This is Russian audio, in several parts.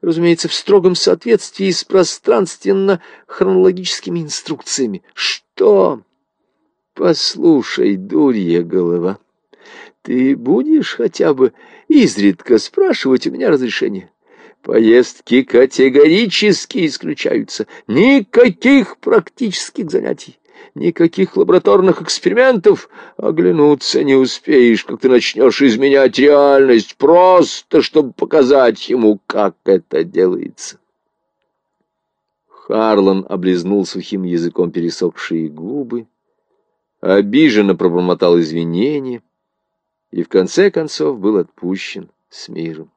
разумеется, в строгом соответствии с пространственно-хронологическими инструкциями. Что? Послушай, дурья голова, ты будешь хотя бы изредка спрашивать у меня разрешение? Поездки категорически исключаются. Никаких практических занятий, никаких лабораторных экспериментов. Оглянуться не успеешь, как ты начнешь изменять реальность, просто чтобы показать ему, как это делается. Харлан облизнул сухим языком пересохшие губы, обиженно пробормотал извинения и в конце концов был отпущен с миром.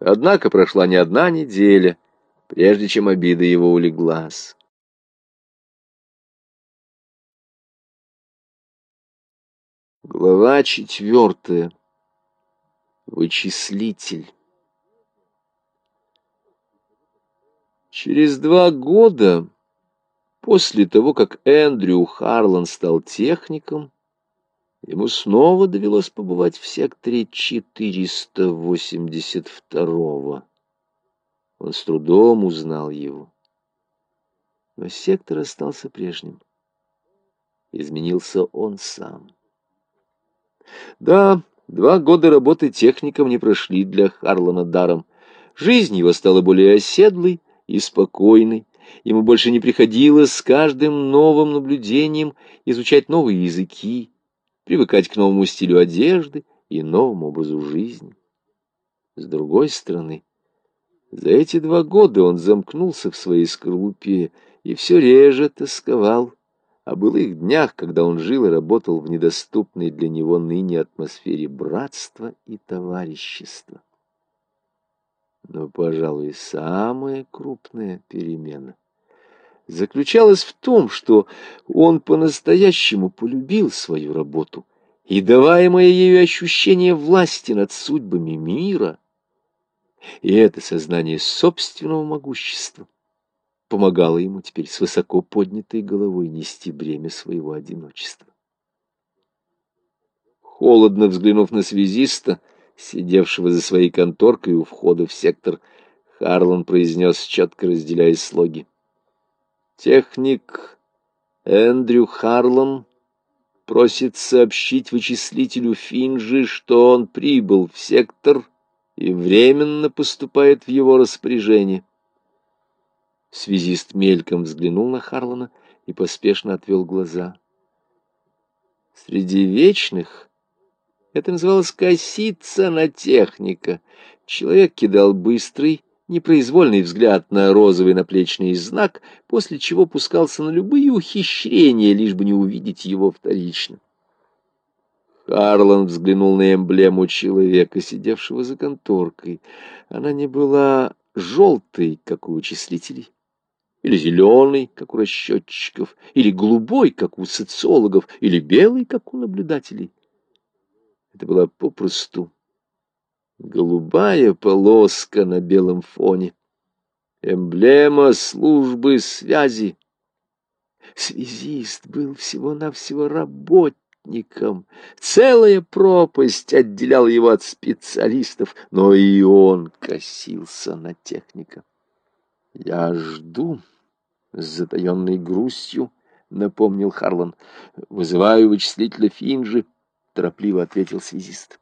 Однако прошла не одна неделя, прежде чем обида его улеглась. Глава четвертая. Вычислитель. Через два года, после того, как Эндрю Харлан стал техником, Ему снова довелось побывать в секторе 482-го. Он с трудом узнал его. Но сектор остался прежним. Изменился он сам. Да, два года работы техником не прошли для Харлана даром. Жизнь его стала более оседлой и спокойной. Ему больше не приходилось с каждым новым наблюдением изучать новые языки, привыкать к новому стилю одежды и новому образу жизни. С другой стороны, за эти два года он замкнулся в своей скорлупе и все реже тосковал о былых днях, когда он жил и работал в недоступной для него ныне атмосфере братства и товарищества. Но, пожалуй, самая крупная перемена — заключалась в том, что он по-настоящему полюбил свою работу, и даваемое ею ощущение власти над судьбами мира, и это сознание собственного могущества помогало ему теперь с высоко поднятой головой нести бремя своего одиночества. Холодно взглянув на связиста, сидевшего за своей конторкой у входа в сектор, Харлан произнес, четко разделяя слоги. Техник Эндрю Харлан просит сообщить вычислителю Финджи, что он прибыл в сектор и временно поступает в его распоряжение. Связист мельком взглянул на Харлана и поспешно отвел глаза. Среди вечных это называлось «коситься на техника». Человек кидал быстрый, непроизвольный взгляд на розовый наплечный знак, после чего пускался на любые ухищрения, лишь бы не увидеть его вторично. Харлан взглянул на эмблему человека, сидевшего за конторкой. Она не была желтой, как у вычислителей, или зеленой, как у расчетчиков, или голубой, как у социологов, или белой, как у наблюдателей. Это была попросту Голубая полоска на белом фоне. Эмблема службы связи. Связист был всего-навсего работником. Целая пропасть отделяла его от специалистов, но и он косился на техника. «Я жду», — с затаенной грустью напомнил Харлан. «Вызываю вычислителя Финджи», — торопливо ответил связист.